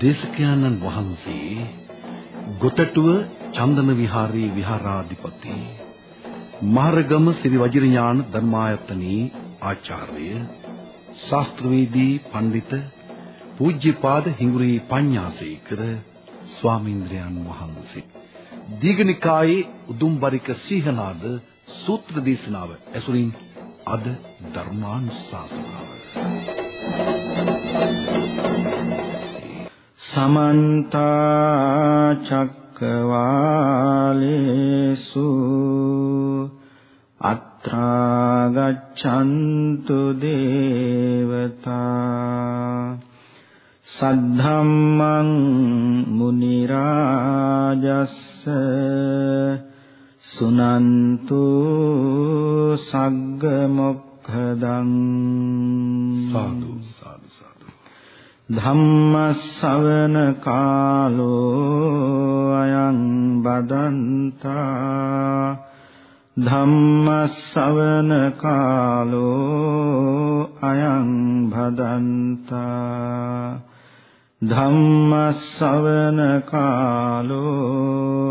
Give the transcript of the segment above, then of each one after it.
දේශකයන්න් වහන්සේ ගොතටුව චන්දන විහාරී විහාරාධිපති මහරගම ශ්‍රී වජිරඥාන ධර්මායතනී ආචාර්ය ශාස්ත්‍රවේදී පඬිත පූජ්‍යපාද හිඟුරේ පඤ්ඤාසේකර ස්වාමීන්ද්‍රයන් වහන්සේ. දීඝනිකායේ උදුම්බරික සීහනාද සූත්‍ර දේශනාව ඇසුරින් අද ධර්මානුශාසනාව. සමන්ත චක්කවාලේසු අත්‍රා ගච්ඡන්තු දේවතා සද්ධම්මං මුනි රාජස්ස සුනන්තු සග්ග මොක්ඛදං සාදු සාදු සාදු ධම්මස්සවන කාලෝ අයං බදන්තා ධම්මස්සවන කාලෝ අයං භදන්තා ධම්මස්සවන කාලෝ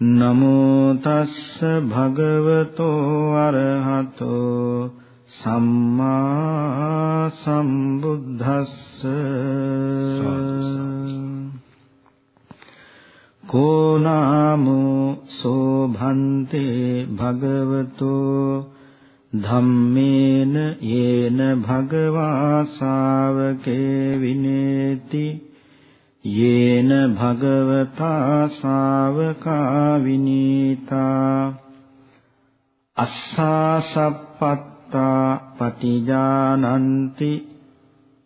නමෝ තස්ස භගවතෝ අරහතෝ සම්මා සම්බුද්දස්ස කෝනාමෝ සෝභන්තේ භගවතෝ ධම්මේන යේන භගවා ශාවකේ විනේති යේන භගවතා ශාවකා විනීතා අස්සාසප්පත් සත්තා පටිජානಂತಿ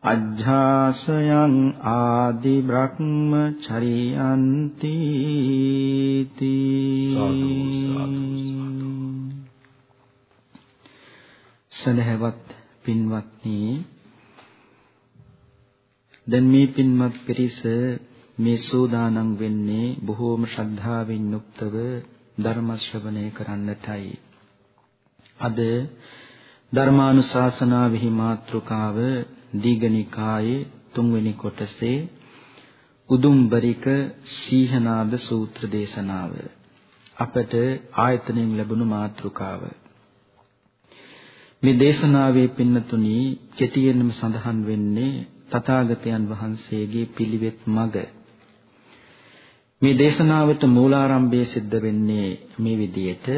අජ්ජාසයන් ආදි බ්‍රහ්මචරියන්ති සදහවත් පින්වත්නි දැන් මේ පින්වත් පිරිස මේ සෝදානම් වෙන්නේ බොහෝම ශ්‍රද්ධාවෙන් යුක්තව ධර්ම ශ්‍රවණය කරන්නටයි. අද ධර්මානුශාසනාවෙහි මාතෘකාව දීඝනිකායේ තුන්වෙනි කොටසේ උදුම්බරික සීහනාද සූත්‍ර දේශනාව. අපට ආයතනයෙන් ලැබුණු මාතෘකාව. මේ දේශනාවේ පින්නතුණි කෙටියෙන්ම සඳහන් වෙන්නේ තථාගතයන් වහන්සේගේ පිළිවෙත් මඟ මේ දේශනාවට මූලාරම්භය සිද්ධ වෙන්නේ මේ විදිහට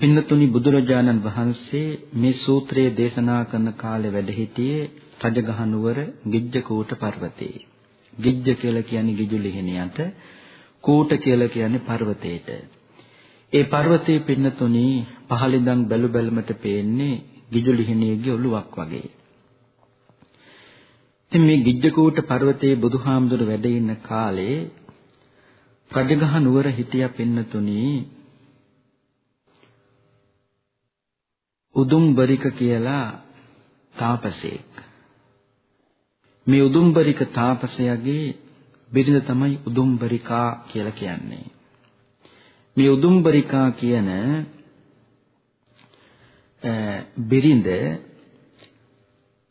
පින්නතුනි බුදුරජාණන් වහන්සේ මේ සූත්‍රය දේශනා කරන කාලේ වැඩ සිටියේ රජගහ නුවර ගිජ්ජකූට පර්වතයේ. ගිජ්ජ කියලා කියන්නේ ගිජු ලිහිණියට, කූට කියලා කියන්නේ පර්වතයට. ඒ පර්වතයේ පින්නතුනි පහළින්දන් බැලු බැලමට පේන්නේ ගිජු ලිහිණියගේ ඔළුවක් වගේ. ඉතින් මේ ගිජ්ජකූට පර්වතයේ බුදුහාමුදුර වැඩ ඉන්න කාලේ රජගහ නුවර හිටියා පින්නතුනි උදුම්බරික කියලා තාපසයෙක්. මේ උදුම්බරික තාපසයාගේ බිරිඳ තමයි උදුම්බරිකා කියලා කියන්නේ. මේ උදුම්බරිකා කියන බිරිඳ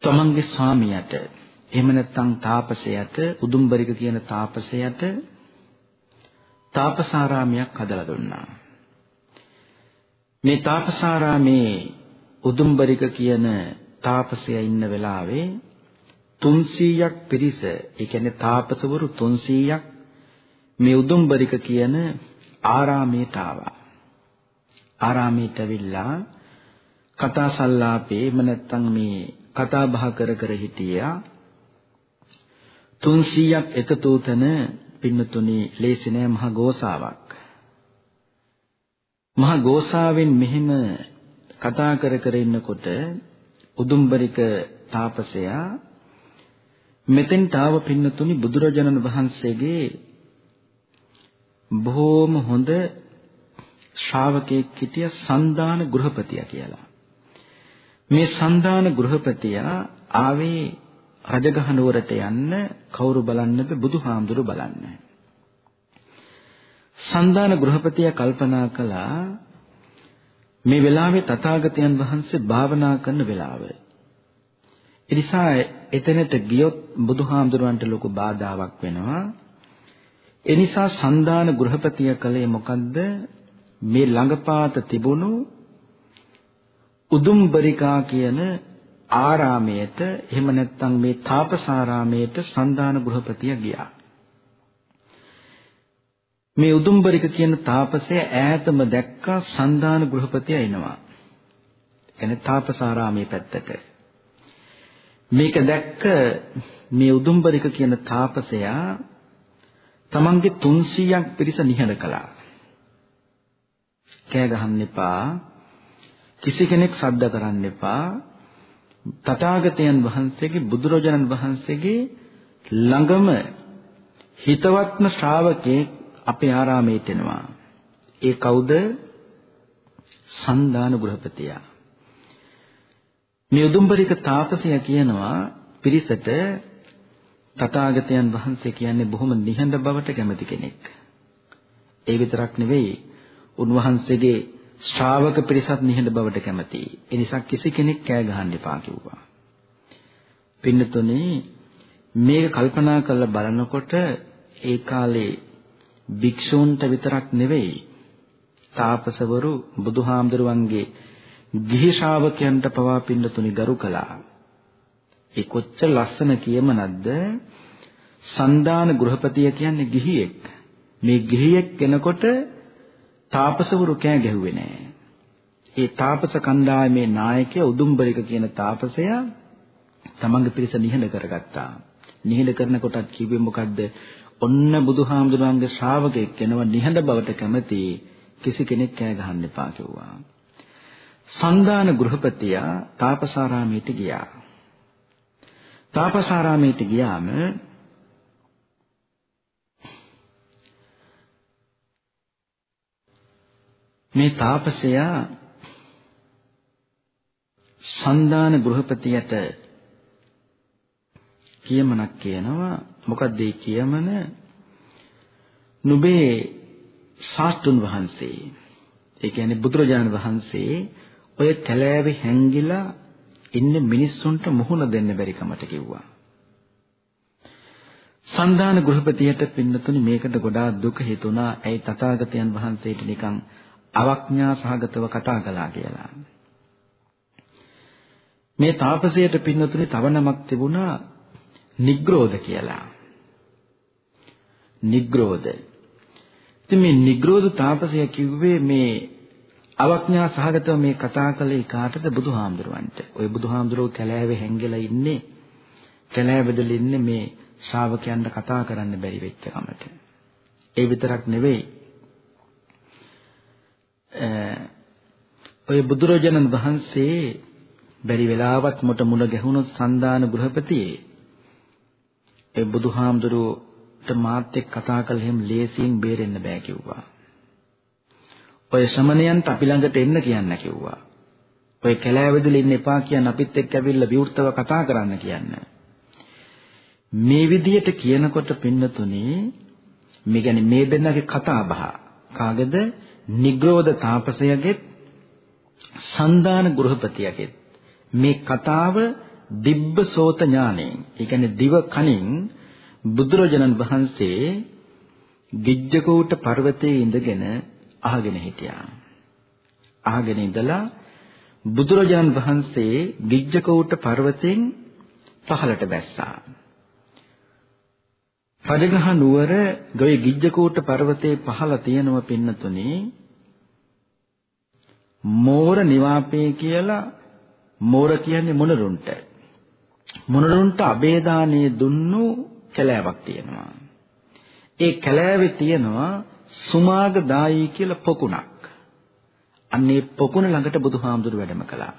තමන්ගේ ස්වාමියාට එහෙම නැත්නම් තාපසයාට උදුම්බරික කියන තාපසයාට තාපසාරාමයක් හදලා දුන්නා. මේ තාපසාරාමේ උදුම්බරික කියන තාපසයා ඉන්න වෙලාවේ 300ක් පිරිස ඒ කියන්නේ තාපසවරු 300ක් මේ උදුම්බරික කියන ආරාමයට ආවා. ආරාමයට ඇවිල්ලා කතා සල්ලාපේ එම නැත්තම් මේ කතා බහ කර කර හිටියා 300ක් එකතු තන පින්නතුනි ලේසි නෑ මහ ගෝසාවක්. මහා ගෝසාවෙන් මෙහෙම කතා කර කර ඉන්නකොට උදුම්බරික තාපසයා මෙතෙන්ට ආව පින්නතුනි බුදුරජාණන් වහන්සේගේ බොහෝම හොඳ ශ්‍රාවකෙක් හිටිය සන්දාන ගෘහපතියා කියලා. මේ සන්දාන ගෘහපතියා ආවේ රජගහ නුවරට යන්න කවුරු බලන්නද බුදුහාමුදුරු බලන්න. සන්දාන ගෘහපතියා කල්පනා කළා මේ වෙලාවේ තථාගතයන් වහන්සේ භාවනා කරන වෙලාව. ඒ නිසා එතනට ගියොත් බුදුහාමුදුරන්ට ලොකු බාධාවක් වෙනවා. ඒ නිසා සන්දාන ගෘහපතිය කලේ මොකද්ද? මේ ළඟපාත තිබුණු උදුම්බරිකා කියන ආරාමයට එහෙම නැත්නම් මේ තාපසාරාමයට සන්දාන ගෘහපතිය ගියා. මේ උදුම්බරික කියන තාපසය ඈතම දැක්කා සන්දාන ගෘහපතිය එනවා. එනේ තාපසාරාමයේ පැත්තට. මේක දැක්ක මේ උදුම්බරික කියන තාපසයා තමන්ගේ 300ක් පිරිස නිහඬ කළා. කෑ ගහන්න එපා. කිසි කෙනෙක් සද්ද කරන්න එපා. තථාගතයන් වහන්සේගේ බුදුරජාණන් වහන්සේගේ ළඟම හිතවත්ම ශ්‍රාවකෙක් අපේ ආරාමයට එනවා. ඒ කවුද? සන්දාන ගෘහපතියා. මේ උදුම්බරික තාපසයා කියනවා පිරිසට තථාගතයන් වහන්සේ කියන්නේ බොහොම නිහඬ බවට කැමති කෙනෙක්. ඒ විතරක් නෙවෙයි උන්වහන්සේගේ ශ්‍රාවක පිරිසත් නිහඬ බවට කැමතියි. ඒ නිසා කිසි කෙනෙක් කෑ ගහන්න එපා කිව්වා. පින්නතුනේ මේක කල්පනා කරලා බලනකොට ඒ කාලේ භික්ෂූන්ට විතරක් නෙවෙයි තාපසවරු බුදුහාමුදුරුවන්ගේ ගිහි ශ්‍රාවකයන්ට පවා පින්නතුනි ගරු කළා. ඒ කොච්චර ලස්සන කියමනක්ද? සන්දාන ගෘහපතිය කියන්නේ ගිහියෙක්. මේ ගිහියෙක් කෙනකොට තාපසවරු කෑ ගැහුවේ නෑ. ඒ තාපස කණ්ඩායමේ නායකයා උදුම්බරික කියන තාපසයා තමන්ගේ පිරිස නිහඬ කරගත්තා. නිහඬ කරනකොටත් කිව්වේ මොකද්ද? ඔන්න බුදුහාමුදුරන්ගේ ශ්‍රාවකෙක් වෙනව නිහඬ බවට කැමති කිසි කෙනෙක් කෑ ගහන්න එපා කිව්වා. සන්දාන ගෘහපතියා තාපසාරාමයට ගියා. තාපසාරාමයට ගියාම මේ තාපසයා සන්දාන ගෘහපතියට කියමනක් කියනවා මොකක්ද ඒ කියමන නුඹේ ශාස්ත්‍රුන් වහන්සේ ඒ කියන්නේ බුදුරජාණන් වහන්සේ ඔය කැලෑවේ හැංගිලා ඉන්න මිනිස්සුන්ට මුහුණ දෙන්න බැරි කමට කිව්වා. සන්දාන ගෘහපතියට පින්නතුනි මේකට ගොඩාක් දුක හිතුණා. ඇයි තථාගතයන් වහන්සේට නිකන් අවඥා සහගතව කතා කළා කියලා. මේ තාපසයට පින්නතුනි තව නමක් තිබුණා නිග්‍රෝධ කියලා. නිග්‍රෝධ. ඉතින් මේ නිග්‍රෝධ තාපසය කිව්වේ මේ අවඥා සහගතව මේ කතා කළේ කාටද බුදුහාමුදුරුවන්ට. ওই බුදුහාමුදුරුවෝ කැලෑවේ හැංගිලා ඉන්නේ කැලෑවේදල ඉන්නේ මේ ශ්‍රාවකයන්ට කතා කරන්න බැරි වෙච්ච කමට. ඒ විතරක් නෙවෙයි. ඔය බුදුරජාණන් වහන්සේ බැරි වෙලාවත් මොට මුණ ගැහුණොත් සන්දාන ගෘහපතියේ ඒ බුදුහාමුදුරුවෝට මාත් එක්ක කතා කළ හැම ලේසියෙන් බේරෙන්න බෑ කිව්වා. ඔය ශ්‍රමණයන්ට අපි ළඟට එන්න කියන්න කිව්වා. ඔය කැලෑවෙදල ඉන්න එපා කියන අපිත් එක්ක ඇවිල්ලා විවෘතව කතා කරන්න කියන්න. මේ විදියට කියනකොට පින්නතුනේ මේ කියන්නේ මේ දෙන්නගේ කතා බහ කාගේද නිග්‍රෝධ තාපසයගේ සන්දාන ගෘහපතියගේ මේ කතාව දිබ්බ සෝත ඥාණයෙන් ඒ කියන්නේ දිව කනින් බුදුරජාණන් වහන්සේ ගිජ්ජකූට පර්වතයේ ඉඳගෙන අහගෙන හිටියා. අහගෙන ඉඳලා බුදුරජාණන් වහන්සේ ගිජ්ජකූට පර්වතයෙන් පහළට බැස්සා. රජගහ නුවර ගොයි ගිජ්ජකූට පර්වතයේ පහළ තියෙනව පින්නතුනේ මෝර නිවාපේ කියලා මෝර කියන්නේ මොනරුන්ට මොනරුන්ට අබේදානිය දුන්නු කැලෑවක් තියෙනවා. ඒ කැලෑවේ තියෙනවා සුමාග දායි කියලා පොකුණක්. අන්නේ පොකුණ ළඟට බුදුහාමුදුරු වැඩම කළා.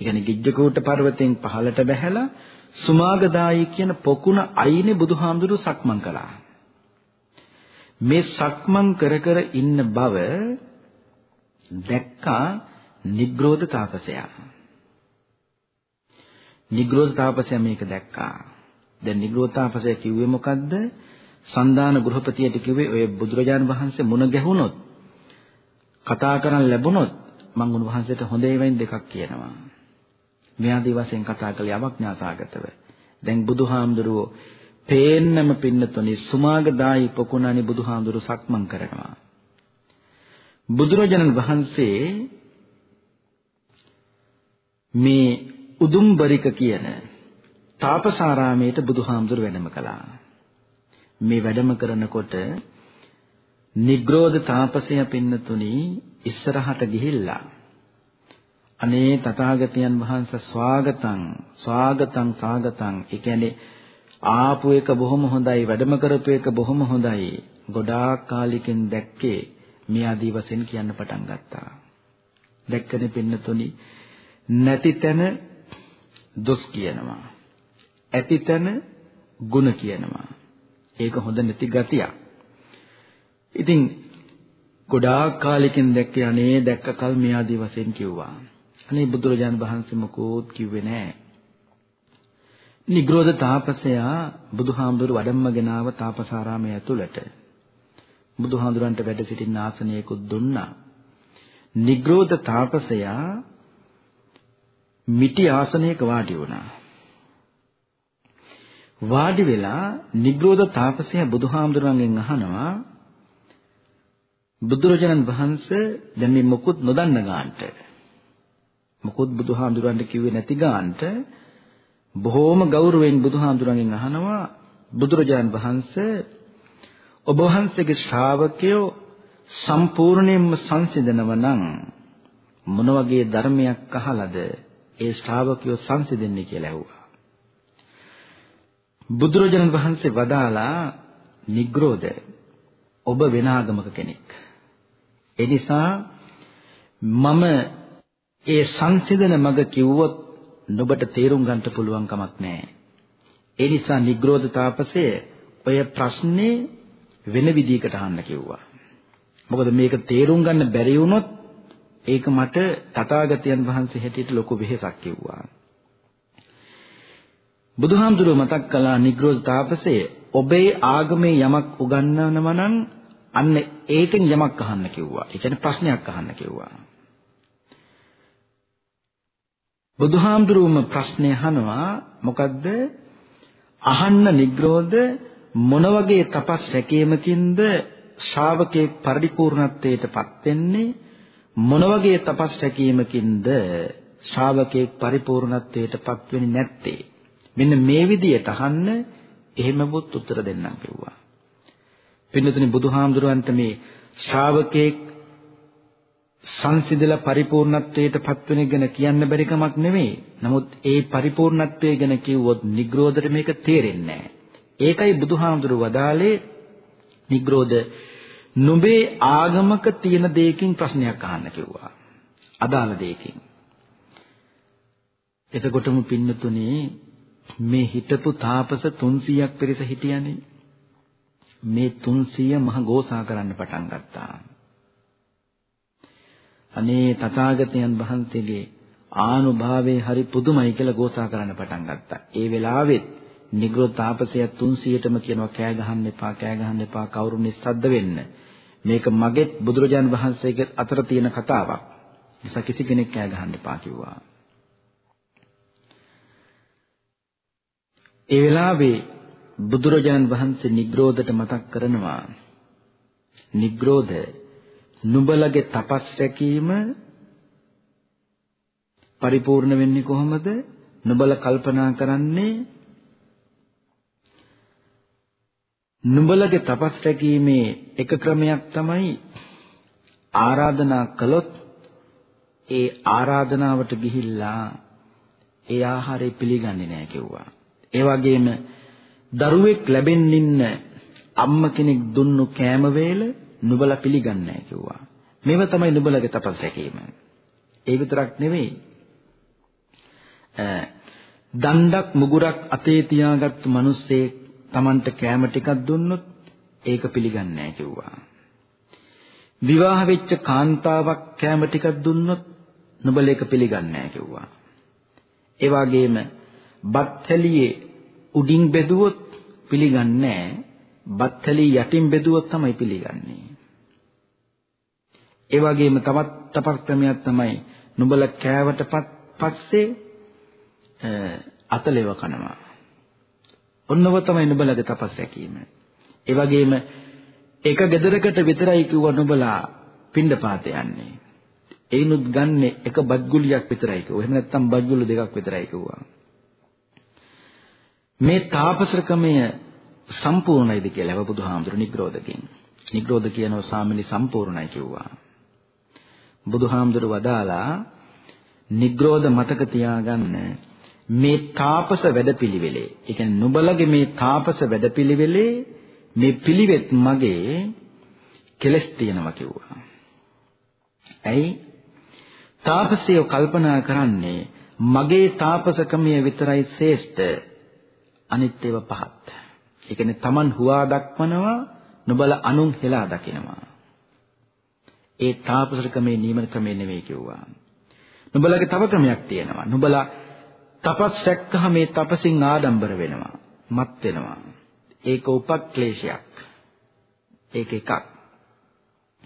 ඒ කියන්නේ ගිජ්ජකූට පර්වතයෙන් පහළට බැහැලා සුමාගදායි කියන පොකුණ අයිනේ බුදුහාමුදුරු සක්මන් කළා. මේ සක්මන් කර කර ඉන්න බව දැක්කා නිග්‍රෝධ තාපසයා. නිග්‍රෝධ තාපසයා මේක දැක්කා. දැන් නිග්‍රෝධ තාපසයා කිව්වේ මොකද්ද? සන්දාන ගෘහපතියට කිව්වේ ඔය බුදුරජාණන් වහන්සේ මුණ ගැහුනොත් කතා කරන් ලැබුණොත් මම උන්වහන්සේට හොඳ ඒවායින් දෙකක් කියනවා. මේ ආදී වශයෙන් කතා කළ යමඥාසාගතව. දැන් බුදුහාමුදුරුවෝ පේන්නම පින්නතුනි සුමාගදායි පොකුණානි බුදුහාමුදුරු සක්මන් කරනවා. බුදුරජාණන් වහන්සේ මේ උදුම්බරික කියන තාපසාරාමයට බුදුහාමුදුරු වැඩම කළා. මේ වැඩම කරනකොට නිග්‍රෝධ තාපසය පින්නතුනි ඉස්සරහට ගිහිල්ලා අනේ තථාගතයන් වහන්සේ ස්වාගතං ස්වාගතං ස්වාගතං ඒ කියන්නේ ආපු එක බොහොම හොඳයි වැඩම කරපු එක බොහොම හොඳයි. ගොඩාක් කාලෙකින් දැක්කේ මේ ආදී වශයෙන් කියන්න පටන් ගත්තා. දැක්කනේ පින්නතුනි නැති තැන දොස් කියනවා. ඇති තැන ಗುಣ කියනවා. ඒක හොඳ නැති ගතියක්. ඉතින් ගොඩාක් කාලෙකින් දැක්කේ අනේ දැක්ක කල් මේ ආදී වශයෙන් කිව්වා. අනේ බුදුරජාණන් වහන්සේ මොකෝත් කිව්වේ නැහැ. නිග්‍රෝධ තාපසයා බුදුහාමුදුරු වඩම්මගෙන ආව තාපසාරාමය ඇතුළට. බුදුහාමුදුරන්ට වැඩ සිටින්න ආසනයකුත් දුන්නා. නිග්‍රෝධ තාපසයා මිටි ආසනයක වාඩි වුණා. වාඩි වෙලා නිග්‍රෝධ තාපසයා බුදුහාමුදුරන්ගෙන් අහනවා බුදුරජාණන් වහන්සේ දැන් මේ මොකුත් නොදන්න ගාන්ට මොකොත් බුදුහාඳුරන්ට කිව්වේ නැති ගාන්ට බොහෝම ගෞරවයෙන් බුදුහාඳුරන්ගෙන් අහනවා බුදුරජාන් වහන්සේ ඔබ වහන්සේගේ ශ්‍රාවකයෝ සම්පූර්ණයෙන්ම සංසිඳනව නම් මොන වගේ ධර්මයක් අහලාද ඒ ශ්‍රාවකයෝ සංසිඳෙන්නේ කියලා ඇහුවා. බුදුරජාණන් වහන්සේ වදාලා නිග්‍රෝධ ඔබ වෙන ආගමක කෙනෙක්. ඒ නිසා මම ඒ සංසිඳන මඟ කිව්වොත් නුඹට තේරුම් ගන්න පුළුවන් කමක් නැහැ. ඒ නිසා නිග්‍රෝධ තාපසය ඔය ප්‍රශ්නේ වෙන විදිහකට අහන්න කිව්වා. මොකද මේක තේරුම් ගන්න බැරි වුණොත් ඒක මට තථාගතයන් වහන්සේ හැටියට ලොකු වෙහෙසක් කිව්වා. බුදුහාමුදුරුව මතක් කළා නිග්‍රෝධ තාපසය ඔබේ ආගමේ යමක් උගන්වනව නම් අන්න ඒකෙන් යමක් අහන්න කිව්වා. ඒ කියන්නේ ප්‍රශ්නයක් අහන්න කිව්වා. බුදුහාමුදුරුවම ප්‍රශ්නේ අහනවා මොකද්ද? අහන්න නිග්‍රෝධ මොන වගේ තපස් රැකීමකින්ද ශ්‍රාවකේ පරිපූර්ණත්වයටපත් වෙන්නේ? මොන වගේ තපස් රැකීමකින්ද ශ්‍රාවකේ පරිපූර්ණත්වයටපත් වෙන්නේ නැත්තේ? මෙන්න මේ විදියට අහන්න එහෙමවොත් උත්තර දෙන්නම් කිව්වා. පින්නතුනි බුදුහාමුදුරුවන්ට මේ ශ්‍රාවකෙක් සංසිඳලා පරිපූර්ණත්වයට පත්වෙන ගැන කියන්න බැරි කමක් නෙමෙයි. නමුත් ඒ පරිපූර්ණත්වය ගැන කිව්වොත් නිග්‍රෝධයට මේක තේරෙන්නේ නැහැ. ඒකයි බුදුහාමුදුරු වදාලේ නිග්‍රෝධ නුඹේ ආගමක තියෙන දෙයකින් ප්‍රශ්නයක් අහන්න කිව්වා. අදාළ දෙයකින්. එතකොටම පින්නතුනේ මේ හිටපු තාපස 300ක් පිරිස හිටියනේ. මේ 300 මහ ගෝසා කරන්න පටන් ගත්තා. අනේ තථාගතයන් වහන්සේගේ ආනුභාවයේ හරි පුදුමයි කියලා ගෝසා කරන්න පටන් ගත්තා. ඒ වෙලාවෙත් නිග්‍රෝ තාපසය 300ටම කියනවා කෑ ගහන්න එපා කෑ ගහන්න එපා කවුරු නිස්සද්ද වෙන්න. මේක මගෙත් බුදුරජාන් වහන්සේගේ අතර තියෙන කතාවක්. නිසා කිසි කෙනෙක් කෑ ගහන්න එපා කිව්වා. ඒ වෙලාවේ බුදුරජාන් වහන්සේ නිග්‍රෝධට මතක් කරනවා නිග්‍රෝධ නුඹලගේ තපස් රැකීම පරිපූර්ණ වෙන්නේ කොහොමද? නුඹල කල්පනා කරන්නේ නුඹලගේ තපස් රැකීමේ එක ක්‍රමයක් තමයි ආරාධනා කළොත් ඒ ආරාධනාවට ගිහිල්ලා ඒ ආහාරය පිළිගන්නේ නැහැ කිව්වා. ඒ වගේම දරුවෙක් ලැබෙන්න ඉන්න අම්ම කෙනෙක් දුන්නු කෑම වේල නුඹලා පිළිගන්නේ නැහැ කිව්වා. මේව තමයි නුඹලගේ තපස් රැකීම. ඒ විතරක් නෙවෙයි. දණ්ඩක් මුගුරක් අතේ තියාගත්තු මිනිස්සේ Tamanට කෑම ටිකක් දුන්නොත් ඒක පිළිගන්නේ නැහැ කිව්වා. විවාහ වෙච්ච කාන්තාවක් කෑම ටිකක් දුන්නොත් නුඹල ඒක පිළිගන්නේ නැහැ කිව්වා. ඒ වගේම බත්හැලියේ උඩින් බෙදුවොත් පිළිගන්නේ නැහැ. බත්හැලිය යටින් බෙදුවොත් තමයි පිළිගන්නේ. ඒ වගේම තවත් තපස් ක්‍රමයක් තමයි නුඹල කෑවට පස්සේ අතලෙව කනවා. ඔන්නව තමයි නුඹලගේ තපස් රැකීම. ඒ වගේම එක ගෙදරකට විතරයි කිව්ව නුඹලා පින්ඩපාත යන්නේ. ඒනුත් ගන්නෙ එක බත්ගුලියක් විතරයි කිව්වා. එහෙම නැත්නම් බත්ගුලු දෙකක් විතරයි කිව්වා. මේ තාපසකමය සම්පූර්ණයිද කියලා බුදුහාමුදුරු නිග්‍රෝධකින්. නිග්‍රෝධ කියනවා සාමිනි සම්පූර්ණයි කිව්වා. බුදුහාමුදුරු වදාලා නිග්‍රෝධ මතක තියාගන්න මේ තාපස වැඩපිළිවෙලේ ඒ කියන්නේ නුඹලගේ මේ තාපස වැඩපිළිවෙලේ මේ පිළිවෙත් මගේ කෙලස් තියෙනවා කිව්වා. ඇයි? තාපසය කල්පනා කරන්නේ මගේ තාපසකමිය විතරයි ශ්‍රේෂ්ඨ අනිත් ඒවා පහත්. ඒ කියන්නේ Taman හුවා දක්වනවා නුඹලා අනුන් හෙලා දකිනවා. ඒ තාපසර ක්‍රමේ නියමන ක්‍රමේ නෙවෙයි කිව්වා. නුඹලගේ තව ක්‍රමයක් තියෙනවා. නුඹලා තපස් සැක්කහ මේ තපසින් ආඩම්බර වෙනවා. මත් වෙනවා. ඒක උපක්ලේශයක්. ඒක එකක්.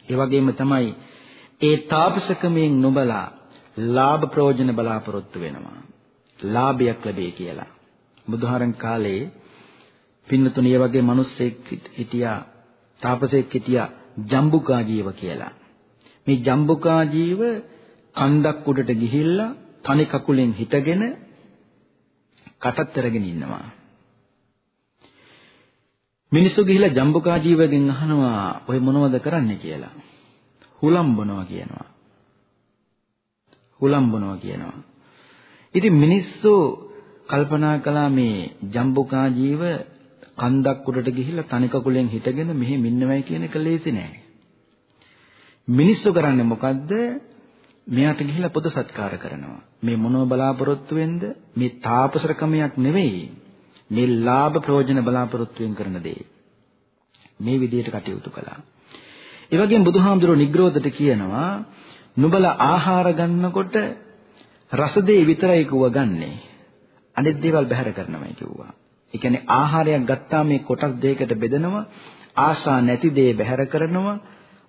ඒ වගේම තමයි ඒ තාපසකමෙන් නුඹලා ලාභ ප්‍රයෝජන බලාපොරොත්තු වෙනවා. ලාභයක් ලැබේ කියලා. බුදුහාරන් කාලේ පින්නතුණිය වගේ මිනිස්සෙක් හිටියා තාපසෙක් හිටියා ජම්බුකා ජීව කියලා. මේ ජම්බුකා ජීව කන්දක් උඩට ගිහිල්ලා තනි කකුලෙන් හිටගෙන කටත් අරගෙන ඉන්නවා. මිනිස්සු ගිහිල්ලා ජම්බුකා ජීවගෙන් අහනවා ඔය මොනවද කරන්නේ කියලා. හුලම් බොනවා කියනවා. හුලම් බොනවා කියනවා. ඉතින් මිනිස්සු කල්පනා කළා මේ ජම්බුකා ජීව කන්දක් උඩට ගිහිල්ලා තනි කකුලෙන් හිටගෙන මෙහෙම ඉන්නවයි කියන එක ලේසි නෑ. මිනිස්සු කරන්නේ මොකද්ද? මෙයාට ගිහිල්ලා පොද සත්කාර කරනවා. මේ මොනව බලාපොරොත්තු වෙන්ද? මේ තාපසර ක්‍රමයක් නෙවෙයි. මේ ලාභ ප්‍රයෝජන බලාපොරොත්තුෙන් කරන දේ. මේ විදිහට කටයුතු කළා. ඒ වගේම බුදුහාමුදුරුවෝ නිග්‍රෝධට කියනවා නුඹලා ආහාර ගන්නකොට රසදේ විතරයි කිව්ව ගන්නෙ. අනිත් දේවල් බැහැර කරනවායි කිව්වා. ඒ කියන්නේ ආහාරයක් ගත්තා මේ කොටස් දෙකකට බෙදනවා ආශා නැති දේ බැහැර කරනවා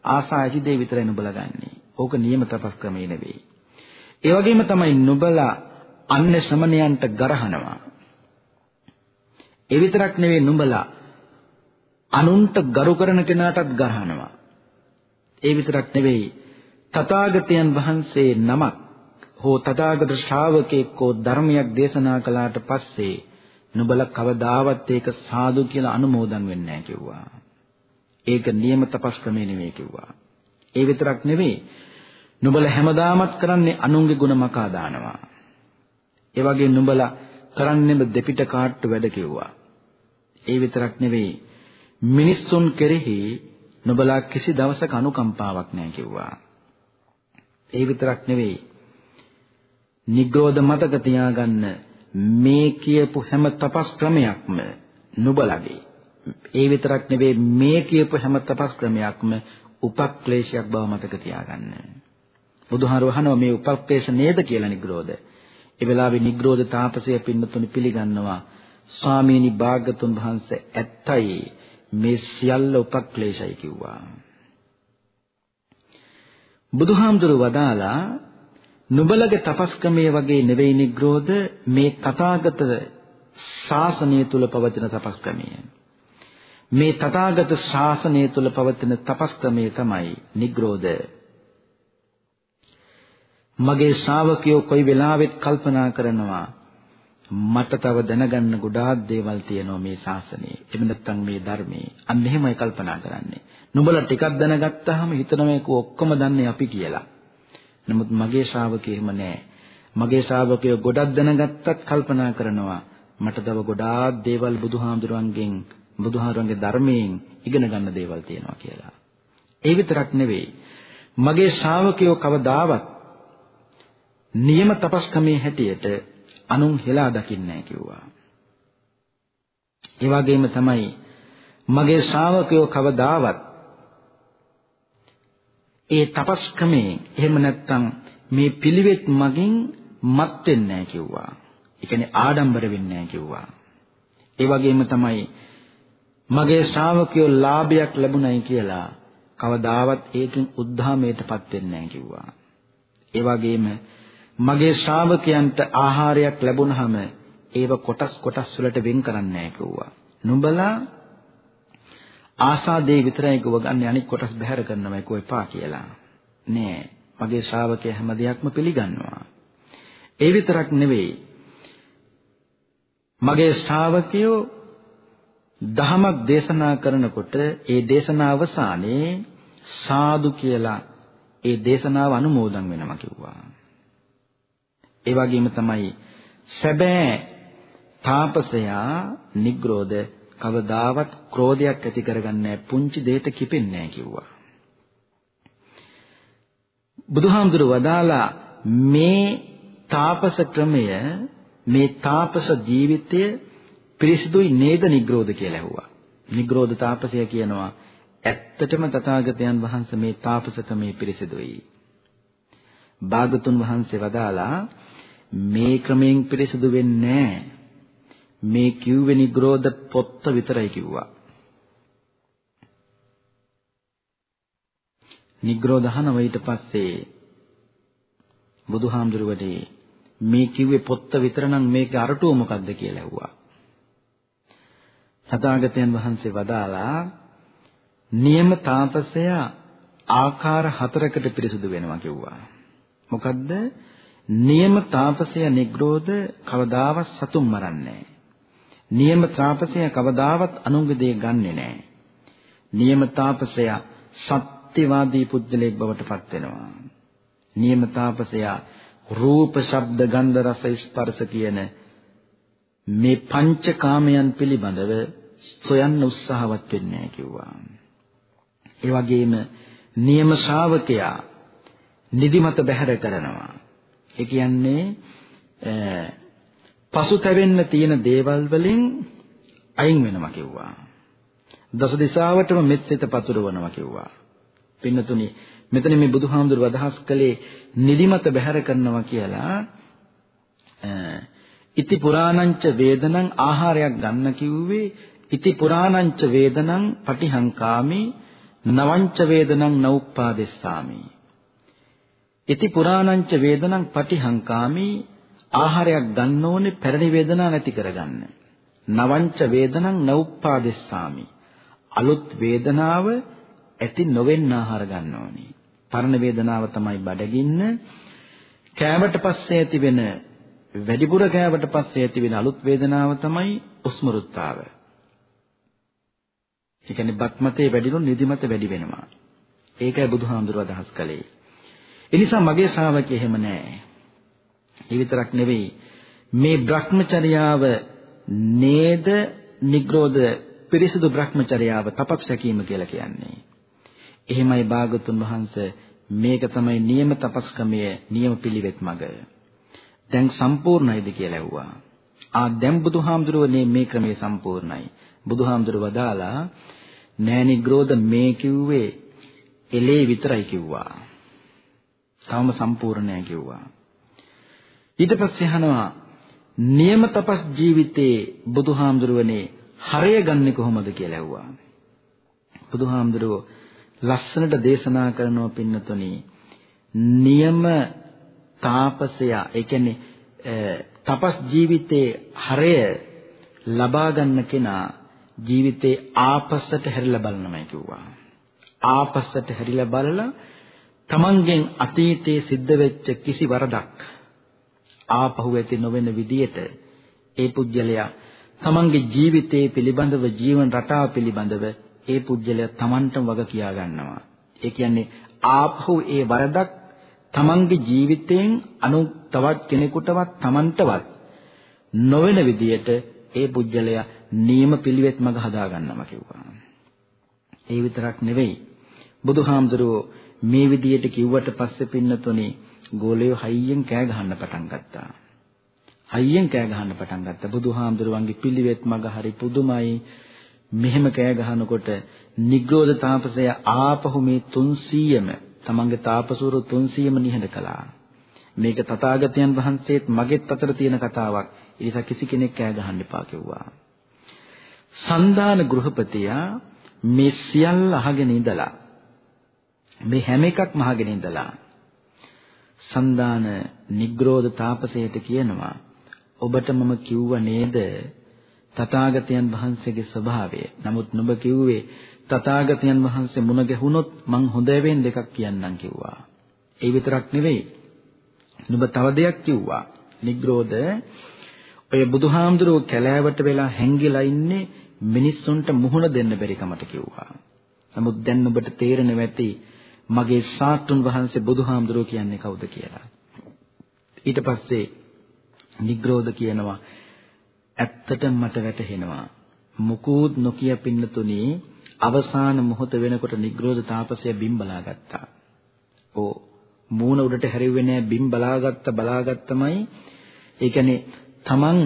ආසා ඇති දේ විතරයි නුඹලා ගන්නෙ. ඕක නියම තපස් ක්‍රමේ නෙවෙයි. ඒ වගේම තමයි නුඹලා අන්‍ය ශ්‍රමණයන්ට ගරහනවා. ඒ විතරක් නෙවෙයි නුඹලා අනුන්ට ගරු කරන කෙනාටත් ගරහනවා. ඒ විතරක් නෙවෙයි තථාගතයන් වහන්සේ නමක් හෝ තථාගත ශ්‍රාවකෙක් හෝ ධර්මයක් දේශනා කළාට පස්සේ නුඹලා කවදාවත් ඒක සාදු කියලා අනුමෝදන් වෙන්නේ නැහැ කිව්වා. ඒක නියම තපස් ක්‍රමේ නෙවෙයි කිව්වා. ඒ විතරක් නෙවෙයි නුඹලා හැමදාමත් කරන්නේ අනුන්ගේ ಗುಣ මකා දානවා. ඒ වගේ නුඹලා කරන්නේම දෙපිට කාට්ටු වැඩ කිව්වා. ඒ විතරක් නෙවෙයි මිනිස්සුන් කෙරෙහි නුඹලා කිසි දවසක අනුකම්පාවක් නැහැ කිව්වා. ඒ විතරක් නෙවෙයි නිග්‍රෝධ මතක තියාගන්න මේ කියපු හැම තපස් ක්‍රමයක්ම නුඹලගේ. ඒ විතරක් නෙවෙයි මේ කියපු හැම තපස් ක්‍රමයක්ම උපක්ලේශයක් බව මතක තියාගන්න. බුදුහාර වහනවා මේ උපක්ලේශ නේද කියලා නිග්‍රෝධ. ඒ වෙලාවේ නිග්‍රෝධ තාපසය පින්නතුනි පිළිගන්නවා. ස්වාමීනි භාගතුන් වහන්සේ ඇත්තයි මේ සියල්ල උපක්ලේශයි කිව්වා. බුදුහාමුදුරු වදාලා නුඹලගේ තපස්කමයේ වගේ නෙවෙයි නිග්‍රෝධ මේ තථාගත ශාසනය තුල පවතින තපස්කමය. මේ තථාගත ශාසනය තුල පවතින තපස්කමය තමයි නිග්‍රෝධ. මගේ ශ්‍රාවකයෝ කොයි වෙලාවෙත් කල්පනා කරනවා මට තව දැනගන්න ගොඩාක් දේවල් තියෙනවා මේ ශාසනයේ. එහෙම නැත්නම් මේ ධර්මයේ. අන්න එහෙමයි කල්පනා කරන්නේ. නුඹලා ටිකක් දැනගත්තාම හිතනවා ඒක ඔක්කොම දන්නේ අපි කියලා. නමුත් මගේ ශ්‍රාවකයෙ එහෙම නැහැ. මගේ ශ්‍රාවකයෝ ගොඩක් දැනගත්තත් කල්පනා කරනවා මට තව ගොඩාක් දේවල් බුදුහාමුදුරන්ගෙන් බුදුහාමුදුරන්ගේ ධර්මයෙන් ඉගෙන ගන්න දේවල් තියෙනවා කියලා. ඒ විතරක් නෙවෙයි මගේ ශ්‍රාවකයෝ කවදාවත් නියම තපස්කමේ හැටියට අනුන් හෙලා දකින්නේ නැහැ කිව්වා. ඒ වගේම තමයි මගේ ශ්‍රාවකයෝ කවදාවත් ඒ තපස්කමේ එහෙම නැත්නම් මේ පිළිවෙත් මගින් මත් වෙන්නේ නැහැ කිව්වා. ඒ කියන්නේ ආඩම්බර වෙන්නේ නැහැ කිව්වා. ඒ වගේම තමයි මගේ ශ්‍රාවකයෝ ලාභයක් ලැබුණයි කියලා කවදාවත් ඒකෙන් උද්ධාමයටපත් වෙන්නේ නැහැ කිව්වා. ඒ වගේම මගේ ශ්‍රාවකයන්ට ආහාරයක් ලැබුණාම ඒව කොටස් කොටස් වලට වෙන් කරන්නේ නැහැ කිව්වා. නුඹලා ආසාදේ විතරයි ගව ගන්න අනිත් කොටස් බැහැර කරනවා කෝ එපා කියලා. නෑ. මගේ ශ්‍රාවකයා හැම දෙයක්ම පිළිගන්නවා. ඒ විතරක් නෙවෙයි. මගේ ශ්‍රාවකයෝ දහමක් දේශනා කරනකොට ඒ දේශනා අවසානයේ සාදු කියලා ඒ දේශනාව අනුමෝදන් වෙනවා කිව්වා. ඒ වගේම තමයි සැබෑ තාපසයා නිග්‍රෝධ කවදාවත් ක්‍රෝධයක් ඇති කරගන්නේ පුංචි දෙයක කිපෙන්නේ නැහැ කිව්වා. බුදුහාමුදුර වදාලා මේ තාපස ක්‍රමය මේ තාපස ජීවිතය පිරිසිදුයි නේද නිග්‍රෝධ කියලා ඇහුවා. නිග්‍රෝධ තාපසය කියනවා ඇත්තටම තථාගතයන් වහන්සේ මේ තාපසකමේ පිරිසිදුයි. භාගතුන් වහන්සේ වදාලා මේ ක්‍රමයෙන් පිරිසිදු වෙන්නේ මේ කිව්වේ නිග්‍රෝධ පොත්ත විතරයි කිව්වා. නිග්‍රෝධ අහනවා ඊට පස්සේ බුදුහාමුදුරුවනේ මේ කිව්වේ පොත්ත විතර නම් මේකේ අරටුව මොකද්ද කියලා ඇහුවා. තථාගතයන් වහන්සේ වදාලා නියම තාපසය ආකාර හතරකට පිරිසුදු වෙනවා කිව්වා. මොකද්ද? නියම තාපසය නිග්‍රෝධ කවදාවත් සතුම් මරන්නේ නියම තාපසය කවදාවත් අනුන්ගේ දේ ගන්නෙ නැහැ. නියම තාපසය සත්‍යවාදී පුද්ගලයෙක් බවට පත් වෙනවා. නියම තාපසය රූප, ශබ්ද, ගන්ධ, රස, ස්පර්ශ කියන මේ පංචකාමයන් පිළිබඳව සොයන්න උත්සාහවත් වෙන්නේ නැහැ කිව්වා. ඒ වගේම නියම ශ්‍රාවකයා නිදිමත බැහැර කරනවා. ඒ කියන්නේ පසුතැවෙන්න තියෙන දේවල් වලින් අයින් වෙනවා කිව්වා. දස දිශාවටම මෙත් සිත පතුරවනවා කිව්වා. පින්නතුනි මෙතන මේ බුදුහාමුදුරුව අදහස් කළේ නිදිමත බැහැර කරනවා කියලා ඉති පුරාණංච වේදනං ආහාරයක් ගන්න කිව්වේ ඉති පුරාණංච වේදනං පටිහංකාමි නවංච වේදනං නෞප්පාදෙස්සාමි ඉති පුරාණංච වේදනං පටිහංකාමි ආහාරයක් ගන්න ඕනේ පැරණි වේදනා නැති කරගන්න. නවංච වේදනං නෞප්පාදෙස්සාමි. අලුත් වේදනාව ඇති නොවෙන්න ආහාර ගන්න ඕනේ. පරණ වේදනාව තමයි බඩගින්න. කෑවට පස්සේ ඇති වෙන වැඩිපුර කෑවට පස්සේ ඇති වෙන අලුත් වේදනාව තමයි උස්මරුත්තාව. ඒ කියන්නේ බත්මතේ වැඩිනොත් නිදිමත වැඩි වෙනවා. ඒකයි බුදුහාමුදුරුවෝ අදහස් කළේ. ඒ නිසා මගේ ශ්‍රාවකය එහෙම නෑ. ඒ විතරක් නෙවෙයි මේ Brahmacharyaව නේද නිග්‍රෝධ පිරිසුදු Brahmacharyaව තපස් රැකීම කියලා කියන්නේ. එහෙමයි භාගතුන් වහන්සේ මේක තමයි නියම තපස්කමයේ නියම පිළිවෙත් මඟ. දැන් සම්පූර්ණයිද කියලා ඇහුවා. ආ දැන් බුදුහාමුදුරුවනේ මේ ක්‍රමයේ සම්පූර්ණයි. බුදුහාමුදුරුව වදාලා නෑ නිග්‍රෝධ මේ කිව්වේ එලේ විතරයි කිව්වා. තවම සම්පූර්ණ නැහැ කිව්වා. ඊට පස්සේ අහනවා නියම තපස් ජීවිතේ බුදුහාමුදුරුවනේ හරය ගන්නෙ කොහොමද කියලා ඇහුවා. බුදුහාමුදුරුවෝ ලස්සනට දේශනා කරනවා පින්නතුනි නියම තාපසයා ඒ කියන්නේ තපස් ජීවිතේ හරය ලබා ගන්න කෙනා ජීවිතේ ආපස්සට හැරිලා බලනමයි කිව්වා. ආපස්සට හැරිලා බලලා තමන්ගෙන් අතීතයේ සිද්ධ වෙච්ච කිසි වරදක් ආපහු ඇති නොවන විදියට ඒ පුජ්‍යලයා තමන්ගේ ජීවිතයේ පිළිබඳව ජීවන රටාව පිළිබඳව ඒ පුජ්‍යලයා තමන්ටම වග කියා ගන්නවා. ඒ කියන්නේ ආපහු ඒ වරදක් තමන්ගේ ජීවිතයෙන් අනු තවත් කෙනෙකුටවත් තමන්ටවත් නොවන විදියට ඒ පුජ්‍යලයා නියම පිළිවෙත් මඟ හදා ගන්නවා කිව්වා. ඒ විතරක් නෙවෙයි බුදුහාමුදුරුවෝ මේ විදියට කිව්වට පස්සේ පින්නතුනේ ගෝලයේ හයියෙන් කෑ ගහන්න පටන් ගත්තා. හයියෙන් කෑ ගහන්න පටන් ගත්තා. බුදුහාමුදුරුවන්ගේ පිළිවෙත් මග හරි පුදුමයි. මෙහෙම කෑ ගහනකොට නිග්‍රෝධ තාපසය ආපහු මේ 300ම තමන්ගේ තාපසවරු 300ම නිහඬ කළා. මේක තථාගතයන් වහන්සේත් මගෙත් අතර තියෙන කතාවක්. ඒ නිසා කිසි කෙනෙක් කෑ ගහන්න එපා කිව්වා. සන්දාන ගෘහපතියා මේ සියල්ල අහගෙන ඉඳලා මේ හැම එකක්ම අහගෙන ඉඳලා සන්දාන නිග්‍රෝධ තාපසයට කියනවා ඔබට මම කිව්ව නේද තථාගතයන් වහන්සේගේ ස්වභාවය. නමුත් නුඹ කිව්වේ තථාගතයන් වහන්සේ මුණ ගැහුනොත් මං හොඳ වෙන දෙකක් කියන්නම් කිව්වා. ඒ විතරක් නෙවෙයි. නුඹ තව දෙයක් කිව්වා. නිග්‍රෝධ ඔය බුදුහාමුදුරුවෝ කැලෑවට වෙලා හැංගිලා ඉන්නේ මිනිස්සුන්ට මුහුණ දෙන්න බැරි කමට කිව්වා. නමුත් දැන් ඔබට තේරෙනව ඇති මගේ සාතුන් වහන්සේ බුදුහාමුදුරුවෝ කියන්නේ කවුද කියලා. ඊට පස්සේ නිග්‍රෝධ කියනවා ඇත්තටම මට වැටහෙනවා මුකුත් නොකිය පින්නතුණි අවසාන මොහොත වෙනකොට නිග්‍රෝධ තාපසය බිම් බලාගත්තා. ඕ මූණ උඩට හැරෙුවේ නෑ බිම් බලාගත්ත බලාගත්තමයි ඒ කියන්නේ තමන්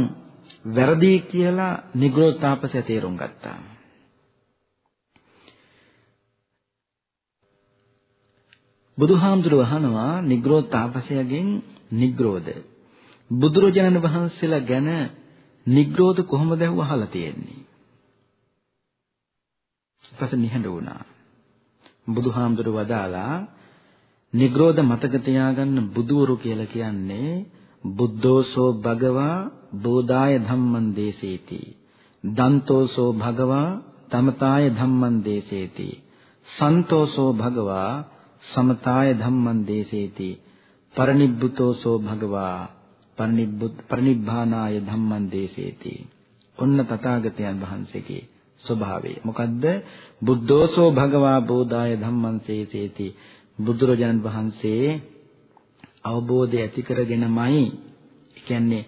වැරදි කියලා නිග්‍රෝධ තාපසය තේරුම් ගත්තා. බුදුහාමුදුරුව අහනවා නිග්‍රෝධ තාපසයගෙන් නිග්‍රෝධ බුදුරජාණන් වහන්සේලා ගැන නිග්‍රෝධ කොහොමද අහලා තියෙන්නේ? ඊපස්සේ නිහඬ වුණා. බුදුහාමුදුරුව වදාලා නිග්‍රෝධ මතක තියාගන්න බුදුවරු කියලා කියන්නේ බුද්ධෝසෝ භගවා බෝධාය ධම්මං දේසේති. දන්තෝසෝ භගවා තමතාය ධම්මං දේසේති. සන්තෝසෝ භගවා සමතාය ධම්මං දේසේති. පරිනිබ්බුතෝසෝ භගවා පරිනිබ්බානාය ධම්මං දේසේති. ඔන්න තථාගතයන් වහන්සේගේ ස්වභාවය. මොකද්ද? බුද්ධෝසෝ භගවා බෝධාය ධම්මං සේසේති. බුදුරජාණන් වහන්සේ අවබෝධය ඇති කරගෙනමයි කියන්නේ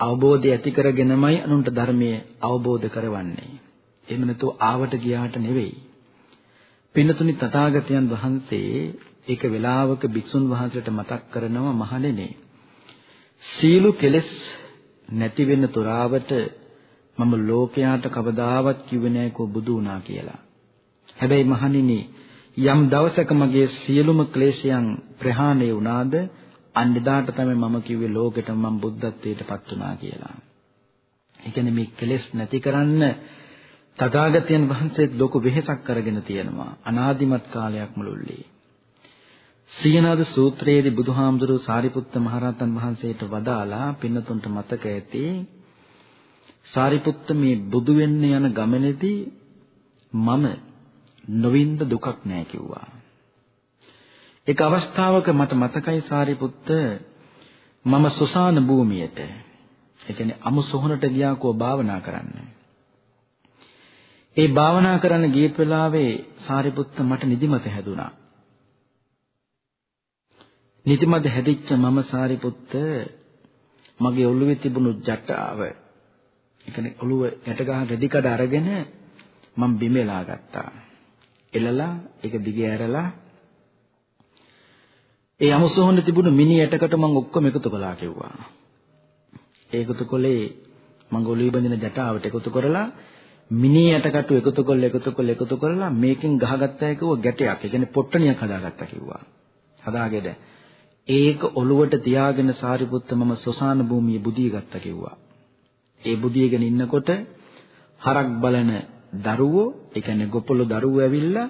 අවබෝධය ඇති කරගෙනමයි අනුන්ට ධර්මයේ අවබෝධ කරවන්නේ. එහෙම නැතුව ආවට ගියාට නෙවෙයි. පින්නතුනි තථාගතයන් වහන්සේ ඒක වෙලාවක භික්ෂුන් වහන්සේට මතක් කරනවා මහණෙනි සීලු කෙලස් නැති වෙන්න තොරාවට මම ලෝකයාට කවදාවත් කිව්වේ නෑ කෝ බුදු වුණා කියලා. හැබැයි මහණෙනි යම් දවසක මගේ සියලුම ක්ලේශයන් ප්‍රහාණය වුණාද අන්‍යදාට තමයි මම කිව්වේ ලෝකෙට මම බුද්ධත්වයට පත් වුණා කියලා. ඒ කියන්නේ මේ කෙලෙස් නැති කරන්න තථාගතයන් වහන්සේත් ලොකු වෙහෙසක් කරගෙන තියෙනවා අනාදිමත් කාලයක් මුළුල්ලේ. සීනාද සූත්‍රයේදී බුදුහාමුදුරුවෝ සාරිපුත්ත මහරහතන් වහන්සේට වදාලා පින්නතුන්ට මතක ඇති සාරිපුත්ත මේ බුදු වෙන්න යන ගමනේදී මම නොවින්ද දුකක් නෑ කිව්වා. එක අවස්ථාවක මට මතකයි සාරිපුත්ත මම සුසාන භූමියට ඒ කියන්නේ අමු සොහනට ගියා කෝ භාවනා කරන්න. ඒ භාවනා කරන්න ගියත් වෙලාවේ සාරිපුත්ත මට නිදිමත හැදුනා. නිදිමත හැදිච්ච මම සාරිපුත්ත මගේ ඔළුවේ තිබුණු ජටාව ඒ කියන්නේ ඔළුව යට ගහන රෙදි කඩ අරගෙන මම බිමෙලා ගත්තා. එළලා ඒක දිගේ ඇරලා ඒ අමුසොහොන්න තිබුණු මිනි යටකට මම ඔක්කොම එකතු කළා කිව්වා. ඒකතු කොලේ මම ඔළුවේ බඳින ජටාවට එකතු කරලා මිනි යටකටු එකතු කරලා එකතු කරලා එකතු කරලා මේකෙන් ගහගත්තා කිව්ව ගැටයක්. ඒ කියන්නේ පොට්ටනියක් හදාගත්තා කිව්වා. හදාගෙන ඒක ඔළුවට තියාගෙන සාරිපුත්ත මම සොසාන භූමියේ බුදිය ගත්තා කිව්වා. ඒ බුදියගෙන ඉන්නකොට හරක් බලන දරුවෝ, ඒ කියන්නේ ගොපළු දරුවෝ ඇවිල්ලා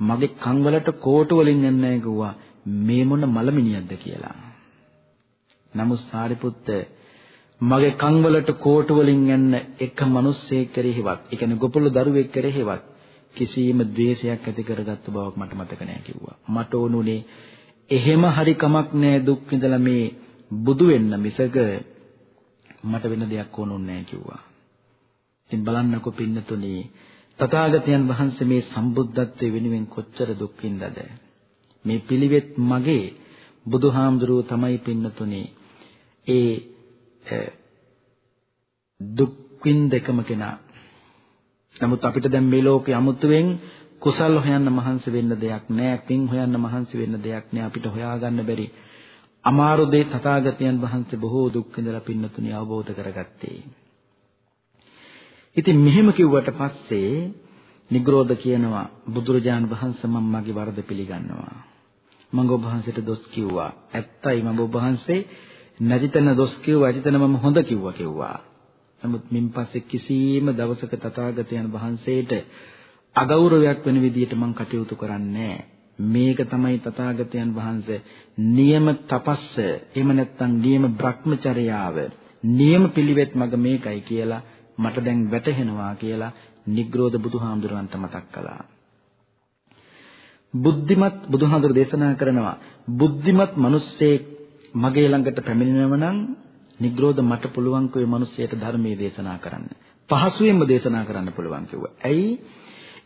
මගේ කන් වලට කෝටු වලින් එන්නේ කිව්වා. මේ මොන මලමිනියක්ද කියලා. නමුත් සාරිපුත්ත මගේ කන් වලට කෝටු වලින් එන්න එක මිනිස්සෙක් කෙරෙහිවත්, ඒ කියන්නේ ගොපළු දරුවෙක් කෙරෙහිවත් කිසියම් ද්වේෂයක් ඇති කරගත්ත බවක් මට මතක නෑ කිව්වා. මට ඕනුනේ එහෙම හරි කමක් නෑ දුක් විඳලා මේ බුදු වෙන්න මිසක මට වෙන දෙයක් ඕනුන්නේ නෑ කිව්වා. ඉතින් බලන්නකෝ පින්නතුනේ තථාගතයන් වහන්සේ මේ සම්බුද්ධත්වයේ වෙනුවෙන් කොච්චර දුක් විඳද මේ පිළිවෙත් මගේ බුදුහාමුදුරුව තමයි පින්නතුනේ ඒ දුක් විඳ එකම කෙනා. නමුත් අපිට දැන් මේ ලෝකේ අමුතුවෙන් කුසල් හොයන්න මහන්සි වෙන්න දෙයක් නැහැ. පින් හොයන්න මහන්සි වෙන්න දෙයක් නැහැ. අපිට හොයාගන්න බැරි අමාරු දේ තථාගතයන් වහන්සේ බොහෝ දුක් විඳලා පින්නතුනි අවබෝධ කරගත්තේ. ඉතින් මෙහෙම කිව්වට පස්සේ නිග්‍රෝධ කියනවා බුදුරජාන් වහන්සේ මම මගේ වරද පිළිගන්නවා. මම ඔබ වහන්සේට දොස් කිව්වා. ඇත්තයි මම ඔබ වහන්සේ නැජිතන දොස් කිව්වා, අජිතන මම හොඳ කිව්වා කිව්වා. නමුත් මින් පස්සේ කිසිම දවසක තථාගතයන් වහන්සේට අගෞරවයක් වෙන විදිහට මම කටයුතු කරන්නේ මේක තමයි තථාගතයන් වහන්සේ නියම තපස්ස එහෙම නැත්නම් නියම භ්‍රමචර්යාව නියම පිළිවෙත් මග මේකයි කියලා මට දැන් වැටහෙනවා කියලා නිග්‍රෝධ බුදුහාමුදුරන්ට මතක් කළා. බුද්ධිමත් බුදුහාමුදුර දේශනා කරනවා බුද්ධිමත් මිනිස්සෙක් මගේ ළඟට පැමිණෙනව නම් නිග්‍රෝධ මට පුළුවන් කෝ මේ මිනිස්සයට ධර්මයේ දේශනා කරන්න. පහසුවෙන්ම දේශනා කරන්න පුළුවන් කිව්වා. ඇයි?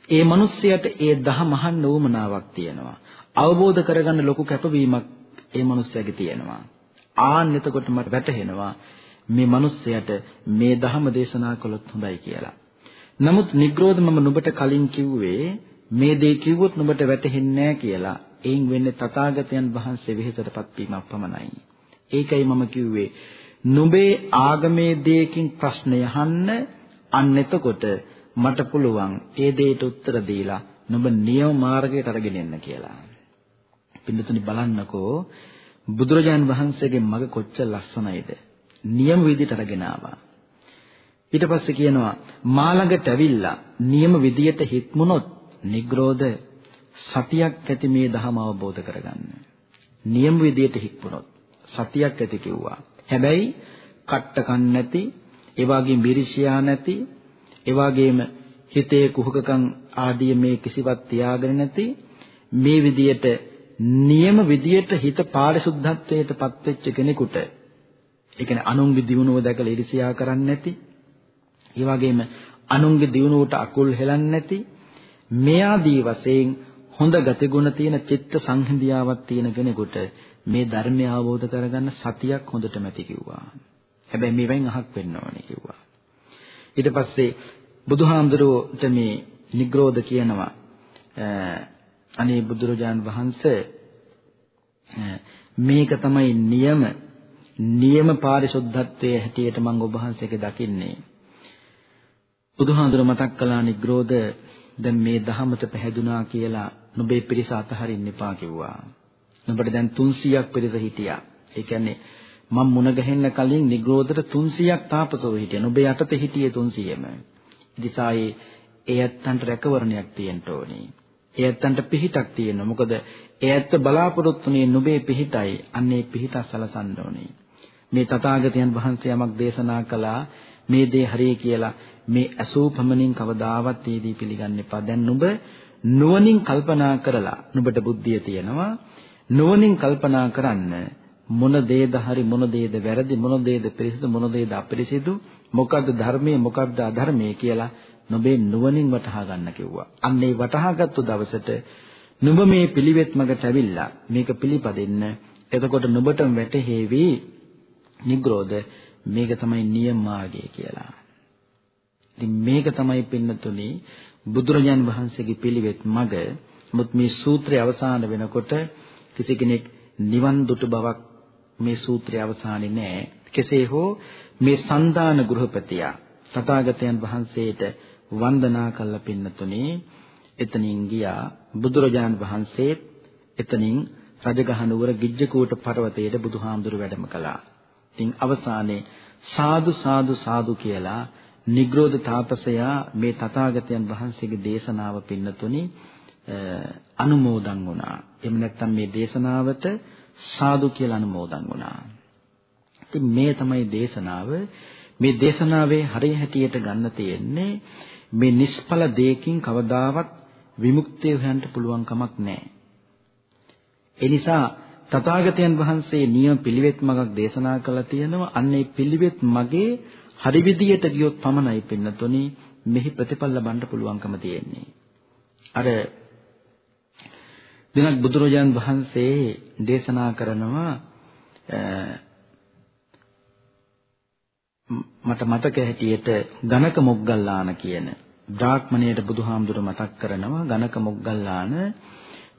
ඒ මිනිස්සයාට ඒ දහම අහන්න උවමනාවක් තියෙනවා. අවබෝධ කරගන්න ලොකු කැපවීමක් ඒ මිනිස්සයාගේ තියෙනවා. ආන්න එතකොට මට වැටහෙනවා මේ මිනිස්සයාට මේ දහම දේශනා කළොත් හොඳයි කියලා. නමුත් නිග්‍රෝධ මම නුඹට කලින් කිව්වේ මේ දේ කිව්වොත් නුඹට වැටහෙන්නේ නැහැ කියලා. එයින් වෙන්නේ තථාගතයන් වහන්සේ වෙහෙසටපත් වීමක් පමණයි. ඒකයි මම කිව්වේ නුඹේ ආගමේ දෙයකින් ප්‍රශ්න යහන්න අන්න එතකොට මට පුළුවන් ඒ දෙයට උත්තර දීලා නුඹ නියම මාර්ගයට අරගෙන එන්න කියලා. පින්නතුනි බලන්නකෝ බුදුරජාන් වහන්සේගේ මග කොච්චර ලස්සනයිද. නියම විදිහට අරගෙන ආවා. ඊට පස්සේ කියනවා මා ළඟට ඇවිල්ලා නියම විදියට හික්මුණොත් නිග්‍රෝධ සතියක් ඇති මේ ධහම අවබෝධ කරගන්න. නියම විදියට හික්මුණොත් සතියක් ඇති කිව්වා. හැබැයි කට්ට කන් නැති, ඒ වගේම මිරිසියා නැති, ඒ වගේම හිතේ කුහකකම් ආදී මේ කිසිවක් තියාගෙන නැති මේ විදියට නියම විදියට හිත පාරිශුද්ධත්වයටපත් වෙච්ච කෙනෙකුට ඒ කියන්නේ අනුන්ගේ දිනුව දැකලා ඉරිසියා කරන්නේ නැති ඒ වගේම අනුන්ගේ දිනුවට අකුල් හෙලන්නේ නැති මේ ආදී වශයෙන් හොඳ ගතිගුණ තියෙන චිත්ත සංහිඳියාවක් තියෙන කෙනෙකුට මේ ධර්මය අවබෝධ කරගන්න සතියක් හොඳටම ඇති කිව්වා. හැබැයි මේවෙන් අහක් වෙන්න ඕනේ කිව්වා. ඊට පස්සේ බුදුහාමුදුරුවෝට මේ නිග්‍රෝධ කියනවා අනේ බුදුරජාන් වහන්සේ මේක තමයි නියම නියම පාරිශුද්ධත්වයේ හැටියට මම ඔබ වහන්සේගේ දකින්නේ බුදුහාඳුර මතක් කළා නිග්‍රෝධ දැන් මේ දහමත පැහැදුනා කියලා නුඹේ පිරිස අතහරින්න එපා කිව්වා. නුඹට දැන් 300ක් පිරිස හිටියා. ඒ කියන්නේ මම මුණ ගැහෙන්න කලින් නිග්‍රෝධට 300ක් තාපසවරු හිටියා. නුඹේ යටතේ හිටියේ 300ම. ඉදිසායේ ඒ ඇත්තන්ට රැකවරණයක් තියෙන්න ඕනේ. ඒ ඇත්තන්ට පිහිටක් තියෙනවා. මොකද ඒ ඇත්ත බලාපොරොත්තුනේ නුඹේ පිහිටයි. අන්නේ පිහිට සලසන්න ඕනේ. මේ තථාගතයන් වහන්සේ යමක් දේශනා කළා මේ දේ හරිය කියලා මේ අසූ පමණින් කවදාවත් ඒදී පිළිගන්න එපා. දැන් නුඹ නුවණින් කල්පනා කරලා නුඹට බුද්ධිය තියෙනවා. නුවණින් කල්පනා කරන්න මොන දේද හරි මොන දේද වැරදි මොන දේද පිරිසිදු මොන දේද අපිරිසිදු මොකද්ද ධර්මයේ මොකද්ද අධර්මයේ කියලා නුඹේ නුවණින් වටහා ගන්න කිව්වා. අන්න ඒ වටහාගත්තු දවසට නුඹ මේ පිළිවෙත් මගට ඇවිල්ලා මේක පිළිපදින්න එතකොට නුඹටම වැටහෙවි නිග්‍රෝධ මේක තමයි නියම මාර්ගය කියලා. ඉතින් මේක තමයි පින්නතුනි බුදුරජාන් වහන්සේගේ පිළිවෙත් මග. මුත් මේ සූත්‍රය අවසාන වෙනකොට කිසි කෙනෙක් නිවන් දුටු බවක් මේ සූත්‍රය අවසානයේ නැහැ. කෙසේ හෝ මේ සන්දාන ගෘහපතියා තථාගතයන් වහන්සේට වන්දනා කළ පින්නතුනේ එතනින් ගියා බුදුරජාන් වහන්සේත් එතනින් රජගහ නුවර ගිජ්ජකූට පර්වතයට බුදුහාමුදුරු වැඩම කළා. ඉතින් අවසානයේ සාදු සාදු සාදු කියලා නිග්‍රෝධ තාපසයා මේ තථාගතයන් වහන්සේගේ දේශනාව පින්නතුනි අනුමෝදන් වුණා. එහෙම නැත්නම් මේ දේශනාවට සාදු කියලා අනුමෝදන් වුණා. ඉතින් මේ තමයි දේශනාව. මේ දේශනාවේ හරිය හැටියට ගන්න තියෙන්නේ මේ නිෂ්ඵල දෙයකින් කවදාවත් විමුක්තිය හොයන්න පුළුවන් කමක් නැහැ. ඒ නිසා තථාගතයන් වහන්සේ නියම පිළිවෙත් මගක් දේශනා කළා තියෙනවා. අන්න ඒ පිළිවෙත් මගේ හරි විදියට ගියොත් පමණයි පින්නතොනි මෙහි ප්‍රතිඵල ලබන්න පුළුවන්කම තියෙන්නේ. අර දිනක් බුදුරජාන් වහන්සේ දේශනා කරනවා මට මතක හැටියට ගණක මොග්ගල්ලාන කියන බ්‍රාහ්මණයට බුදුහාමුදුර මතක් කරනවා ගණක මොග්ගල්ලාන මේ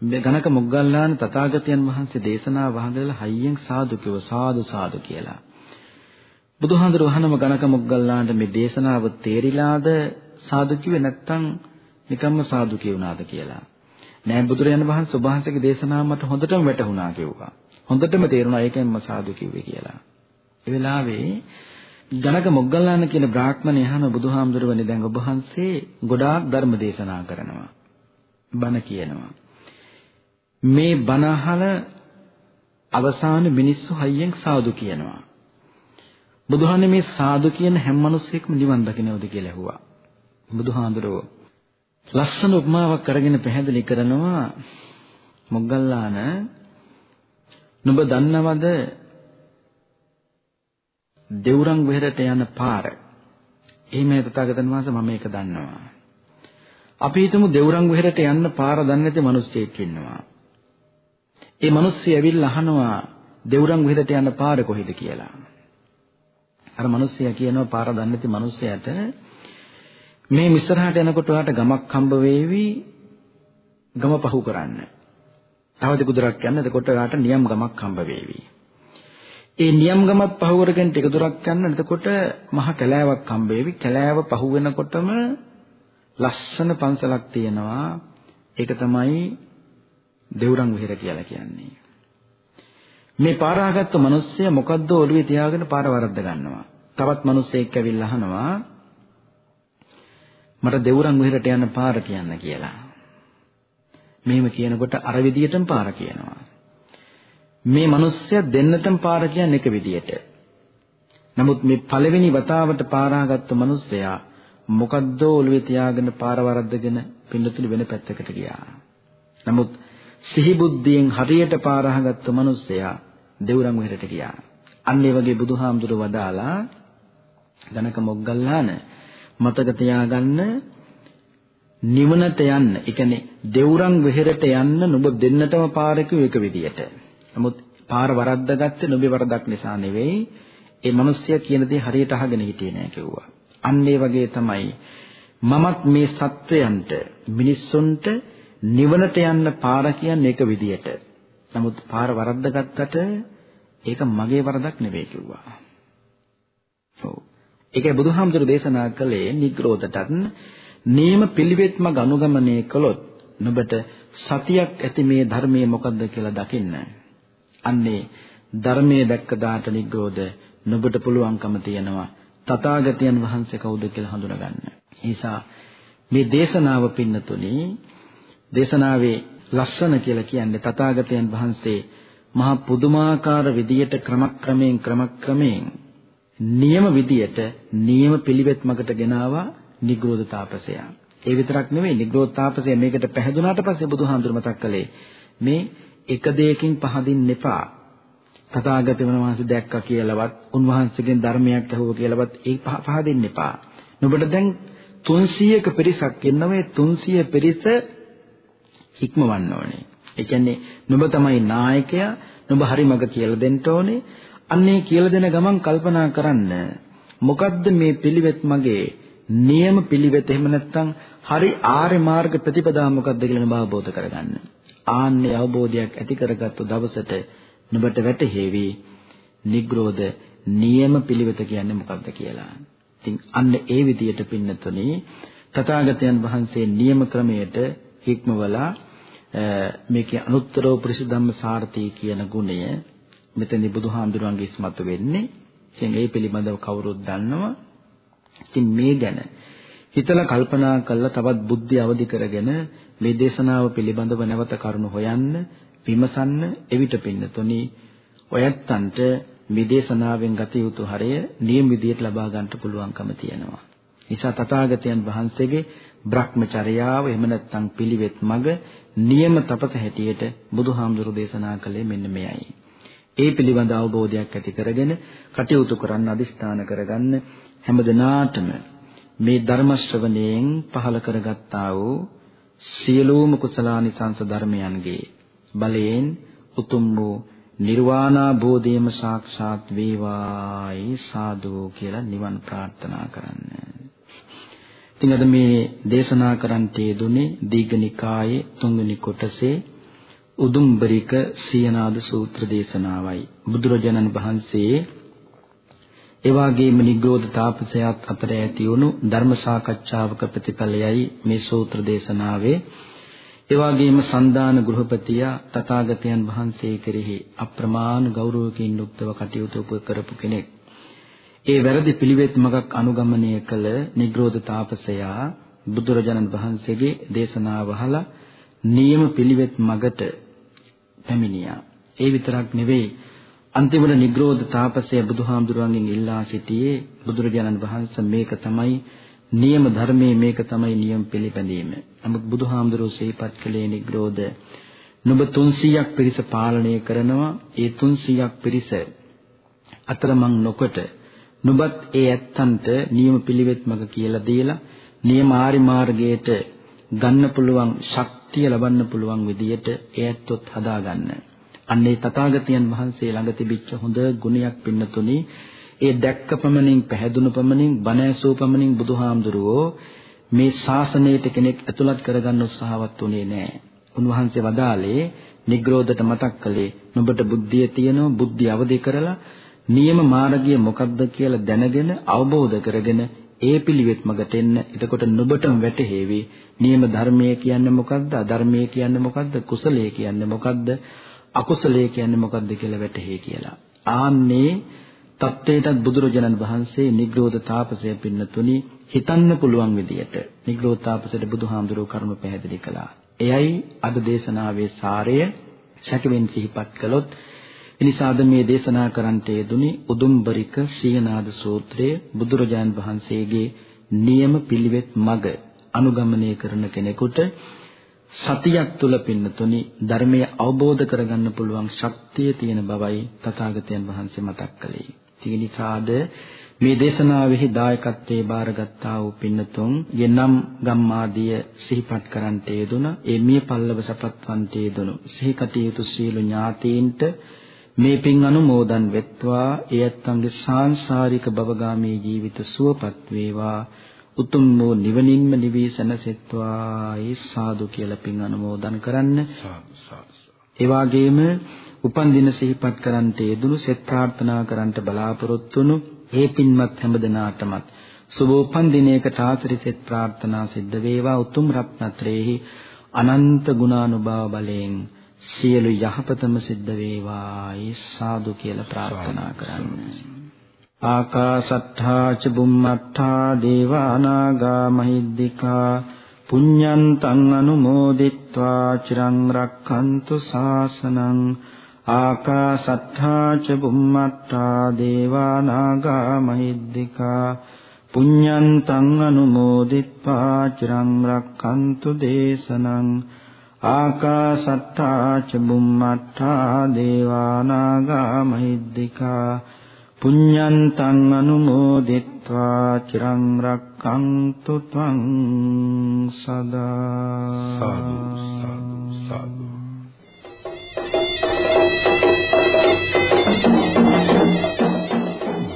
ගණක මොග්ගල්ලාන තථාගතයන් වහන්සේ දේශනා වහදලා හයියෙන් සාදු කිව්ව සාදු සාදු කියලා. බුදුහාඳුර වහනම ගණක මොග්ගල්ලාන්ට මේ දේශනාව තේරිලාද සාදු කිව්වේ නැත්නම් නිකම්ම සාදු කියුණාද කියලා. නෑ බුදුරජාණන් වහන්සේ සුභාසගේ දේශනාව මට හොඳටම වැටහුණා කිව්වා. හොඳටම තේරුණා ඒකෙන්ම සාදු කිව්වේ කියලා. ඒ වෙලාවේ ජනක මොග්ගල්ලාන කියන බ්‍රාහ්මණය අහන බුදුහාමුදුරුවනේ දැන් ඔබ වහන්සේ ගොඩාක් ධර්ම දේශනා කරනවා. බණ කියනවා. මේ බණ අහල අවසාන මිනිස්සු හයියෙන් සාදු කියනවා. බුදුහානේ මේ සාදු කියන හැම මිනිස්සෙක්ම නිවන් දකින්නවද කියලා ඇහුවා. බුදුහාඳුරෝ ලස්සන උපමාවක් කරගෙන පැහැදිලි කරනවා මොග්ගල්ලාන නුඹ දන්නවද දෙවුරන් වෙහෙරට යන පාර එහෙමයි තථාගතයන් වහන්සේ මම ඒක දන්නවා අපි හිතමු දෙවුරන් වෙහෙරට යන්න පාර දන්නේ නැති මිනිස්සෙක් ඉන්නවා ඒ මිනිස්සු ඇවිල්ලා අහනවා දෙවුරන් වෙහෙරට යන්න පාර කොහෙද කියලා අර මිනිස්සයා කියනවා පාර දන්නේ නැති මිනිස්සයාට මේ මිස්සරහට යනකොට ඔයාට ගමක් හම්බ වේවි ගම පහු කරන්න. තව දෙකුදුරක් යන්න එතකොට ඔයාට නියම් ගමක් හම්බ වේවි. ඒ නියම් ගමත් පහු කරගෙන ටික දුරක් යන්න එතකොට මහ කැලෑවක් හම්බ වේවි. කැලෑව පහු වෙනකොටම ලස්සන පන්සලක් තියෙනවා. ඒක තමයි දෙවුරන් විහෙර කියලා කියන්නේ. මේ පාරාගත්තු මිනිස්සයා මොකද්ද ඔළුවේ තියාගෙන පාර වරද්ද ගන්නවා. තවත් මිනිස්සෙක් ඇවිල්ලා අහනවා මට දෙවුරන් විහෙරට යන්න පාර කියන්න කියලා. මෙහෙම කියනකොට අර විදියටම පාර කියනවා. මේ මිනිස්සයා දෙන්නටම පාර කියන්නේ එක විදියට. නමුත් මේ පළවෙනි වතාවට පාරාගත්තු මිනිස්සයා මොකද්ද ඔළුවේ තියාගෙන පාර වරද්දගෙන පින්නතුළු වෙන පැත්තකට ගියා. නමුත් සිහි බුද්ධියෙන් හරියට පාරහගත්තු මිනිස්සයා දෙවුරන් විහෙරට ගියා. අන්න ඒ වගේ බුදුහාමුදුර වදාලා ධනක මොග්ගල්ලාන මතක තියාගන්න නිවනට යන්න. ඒ කියන්නේ දෙවුරන් වෙහෙරට යන්න නුඹ දෙන්නටම පාර එක විදියට. නමුත් පාර වරද්දාගත්තේ නුඹේ වරදක් නිසා නෙවෙයි. ඒ මිනිස්සයා කියන දේ හරියට අහගෙන හිටියේ නෑ කිව්වා. අන්න ඒ වගේ තමයි මමත් මේ සත්වයන්ට මිනිස්සුන්ට නිවනට යන්න පාර කියන්නේ එක විදියට. නමුත් පාර වරද්දාගත්තට ඒක මගේ වරදක් නෙවෙයි කිව්වා. ඔව්. ඒකයි බුදුහාමුදුරු දේශනා කළේ නිග්‍රෝධටත් නේම පිළිවෙත්ම අනුගමනය කළොත් නුඹට සතියක් ඇති මේ ධර්මයේ මොකද්ද කියලා දකින්න. අන්නේ ධර්මයේ දැක්ක දාට නිග්‍රෝධ නුඹට පුළුවන්කම තියෙනවා තථාගතයන් වහන්සේ කවුද කියලා හඳුනගන්න. නිසා මේ දේශනාව පින්නතුනි දේශනාවේ ලස්සන කියලා කියන්නේ තථාගතයන් වහන්සේ මහා පුදුමාකාර විදියට ක්‍රමක්‍රමයෙන් ක්‍රමක්‍රමයෙන් නියම විදියට නියම පිළිවෙත් මකට ගෙනාවා නිග්‍රෝධ තාපසයා. ඒ විතරක් නෙවෙයි නිග්‍රෝධ තාපසය මේකට පැහැදුනාට පස්සේ බුදුහාමුදුර මතක් කළේ මේ එක දෙයකින් පහදින්න එපා. තථාගතයන් වහන්සේ දැක්කා කියලාවත් උන්වහන්සේගෙන් ධර්මයක් ඇහුවා කියලාවත් ඒ පහදින්න එපා. නුඹට දැන් 300ක පිරිසක් ඉන්නවේ 300 පිරිස හික්මවන්න ඕනේ. ඒ කියන්නේ නුඹ තමයි නායකයා, නුඹ හරි මඟ කියලා දෙන්න ඕනේ. අන්නේ කියලා දෙන ගමන් කල්පනා කරන්න මොකද්ද මේ පිළිවෙත් මගේ නියම පිළිවෙත එහෙම නැත්නම් හරි ආර්ය මාර්ග ප්‍රතිපදාව මොකද්ද කියලා නුඹ අවබෝධ කරගන්න. ආන්නේ අවබෝධයක් ඇති කරගත්තු දවසට නුඹට වැටහෙවි නිග්‍රෝධ නියම පිළිවෙත කියන්නේ මොකක්ද කියලා. ඉතින් අන්න ඒ විදියට පින්නතුනේ තථාගතයන් වහන්සේ නියම ක්‍රමයට හික්මවලා මේකේ අනුත්තරෝ පුරිසධම්ම සාර්ථී කියන ගුණය මෙතනදී බුදුහාමුදුරන්ගේ ඉස්මතු වෙන්නේ. ඉතින් ඒ පිළිබඳව කවුරුත් දන්නවා. ඉතින් මේ ගැන හිතලා කල්පනා කරලා තවත් බුද්ධිය අවදි කරගෙන මේ දේශනාව පිළිබඳව නැවත කරුණු හොයන්න, විමසන්න, එවිට පින්නතුනි ඔයත්තන්ට මේ දේශනාවෙන් ගත යුතු හරය නියම විදියට ලබා ගන්නට පුළුවන්කම තියෙනවා. නිසා තථාගතයන් වහන්සේගේ භ්‍රමචර්යාව එහෙම නැත්නම් පිළිවෙත් මඟ නියම තපස හැටියට බුදුහාමුදුරු දේශනා කළේ මෙන්න මෙයයි. ඒ පිළිබඳ අවබෝධයක් ඇති කරගෙන කටයුතු කරන්න අදිස්ථාන කරගන්න හැමදෙනාටම මේ ධර්ම ශ්‍රවණයෙන් පහල කරගත්තා වූ සියලුම කුසලානිසංස ධර්මයන්ගේ බලයෙන් උතුම් වූ නිර්වාණාභෝධයම සාක්ෂාත් වේවායි සාදු කියලා නිවන් ප්‍රාර්ථනා කරන්න. ඉතින් අද මේ දේශනා කරන්නට යෙදුනේ දීඝනිකායේ තුන්වෙනි කොටසේ උදුම්බරික සියනාද සූත්‍ර දේශනාවයි. බුදුරජාණන් වහන්සේ එවාගේම නිග්‍රෝධ තාපසයාත් අතර ඇති වුණු ධර්ම සාකච්ඡාවක ප්‍රතිඵලයයි මේ සූත්‍ර දේශනාවේ එවාගේම සන්දාන ගෘහපතියා තථාගතයන් වහන්සේ කෙරෙහි අප්‍රමාණ ගෞරවකින් යුක්තව කටයුතු කරපු කෙනෙක්. ඒ වැරදි පිළිවෙත් මගක් අනුගමනය කළ නිග්‍රෝධ තාපසයා බුදුරජාණන් වහන්සේගේ දේශනාව අහලා නියම පිළිවෙත් මගට පැමිණියා. ඒ විතරක් නෙවෙයි අන්තිමට නිග්‍රෝධ තාපසය බුදුහාමුදුරුවන්ගෙන් ඉල්ලා සිටියේ බුදුරජාණන් වහන්සේ මේක තමයි නියම ධර්මයේ මේක තමයි නියම පිළිපැදීම. නමුත් බුදුහාමුදුරුවෝ සිහිපත් කළේ නිග්‍රෝධ නුඹ 300ක් පිරිස පාලනය කරනවා. ඒ 300ක් පිරිස අතරමං නොකොට නුඹත් ඒ ඇත්තන්ට නියම පිළිවෙත් මඟ කියලා දීලා නියම ආරි මාර්ගයට ගන්න පුළුවන් ශක්තිය ලබන්න පුළුවන් විදියට ඒ ඇත්තොත් හදාගන්න. අන්නේ තථාගතයන් වහන්සේ ළඟ තිබිච්ච හොඳ ගුණයක් පින්නතුනි ඒ දැක්ක පමණින් පැහැදුණු පමණින් බණ ඇසූ පමණින් බුදුහාමුදුරුවෝ මේ ශාසනයට කෙනෙක් ඇතුළත් කරගන්න උත්සාහවත් උනේ නැහැ. උන්වහන්සේ වදාළේ නිග්‍රෝධට මතක් කළේ නුඹට බුද්ධිය තියෙනවා බුද්ධිය අවදි කරලා නියම මාර්ගය මොකක්ද කියලා දැනගෙන අවබෝධ කරගෙන ඒ පිළිවෙත් මගට එන්න. එතකොට නුඹටම වැටහෙවි නියම ධර්මය කියන්නේ මොකක්ද? අධර්මය කියන්නේ මොකක්ද? කුසලය කියන්නේ මොකක්ද? අකුසලය කියන්නේ මොකක්ද කියලා වැටහෙයි කියලා. ආන්නේ තත්ත්වයටත් බුදුරජාණන් වහන්සේ නිග්‍රෝධ තාපසය පින්නතුනි හිතන්න පුළුවන් විදියට නිග්‍රෝධ තාපසයට බුදුහාමුදුරුවෝ කරුණ පැහැදිලි කළා. එයයි අද දේශනාවේ සාරය සැකවෙන් සිහිපත් කළොත් එනිසාද මේ දේශනා කරන්නට යෙදුනි උදුම්බරික සීනාද සූත්‍රයේ බුදුරජාන් වහන්සේගේ නියම පිළිවෙත් මග අනුගමනය කරන කෙනෙකුට සතියක් තුල පින්නතුනි ධර්මය අවබෝධ කරගන්න පුළුවන් ශක්තිය තියෙන බවයි තථාගතයන් වහන්සේ මතක් කළේ. ඒ නිසාද මේ දේශනාවෙහි දායකත්වයේ බාරගත්තා වූ පින්නතුන් යනම් ගම්මාදිය සිහිපත් කරන්ට යෙදුන ඒ මිය පල්ලව සපත්වන්ට යෙදුණු සිහි කටයුතු සියලු ඥාතීන්ට මේ පින් අනුමෝදන් වෙත්වා. එයත්න්ගේ සාංශාරික භවගාමී ජීවිත සුවපත් වේවා. උතුම් වූ නිවනින්ම නිවී සැනසෙත්වා. ඒ සාදු කියලා පින් අනුමෝදන් කරන්න. ඒ වගේම උපන් දින සිහිපත් කරන්ට යෙදුණු සෙත් ප්‍රාර්ථනා කරන්ට බලාපොරොත්තු වුණු ඒ පින්වත් හැමදෙනාටමත් සුබ උපන් දිනයකට ආශ්‍රි සෙත් ප්‍රාර්ථනා සිද්ධ වේවා. උතුම් රත්නත්‍රයේහි අනන්ත ගුණානුභාව බලයෙන් සියලු යහපතම සිද්ධ වේවායි සාදු කියලා ප්‍රාර්ථනා කරන්න. ආකාසත්තා ච බුම්මත්තා දේවානාගා මහිද්దికා පුඤ්ඤන්තං අනුමෝදිත්වා චිරං රක්ඛන්තු සාසනං ආකාසත්තා ච බුම්මත්තා දේවානාගා මහිද්దికා පුඤ්ඤන්තං අනුමෝදිත්වා චිරං රක්ඛන්තු දේශනං. ආකාසත්තා ච බුම්මත්තා දේවානාගා මහිද්దికා පුඤ්ඤන්තං අනුමෝදිත්වා චිරං රක්ඛන්තු ත්වං සදා සාදු සාදු සාදු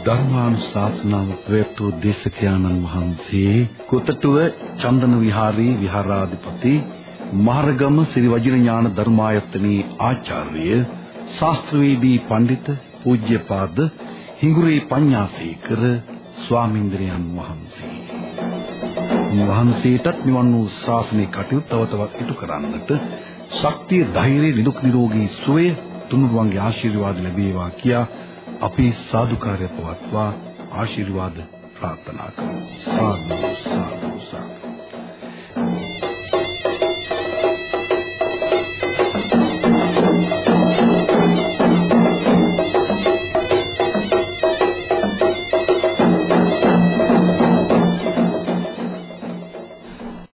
ධර්මානුශාසනාව ප්‍රවේතු දේශකයන්න් වහන්සේ කුතටුව චන්දන විහාරී විහාරාධිපති මහරගම ශ්‍රී වජිර ඥාන ධර්මායතනී ආචාර්ය ශාස්ත්‍රවේදී පඬිත පූජ්‍යපාද හිඟුරේ පඤ්ඤාසේකර ස්වාමීන්ද්‍රයන් වහන්සේ. වහන්සේටත් නිවන් වූ ශාසනික කටයුතු තව තවත් ඉටු කරන්නට ශක්තිය ධෛර්යය නිදුක් නිරෝගී සුවය තුනුරුවන්ගේ ආශිර්වාද ලැබේවා කියා අපි සාදුකාරය පවත්වා ආශිර්වාද ප්‍රාර්ථනා කරමු. සාදු සාදු සාදු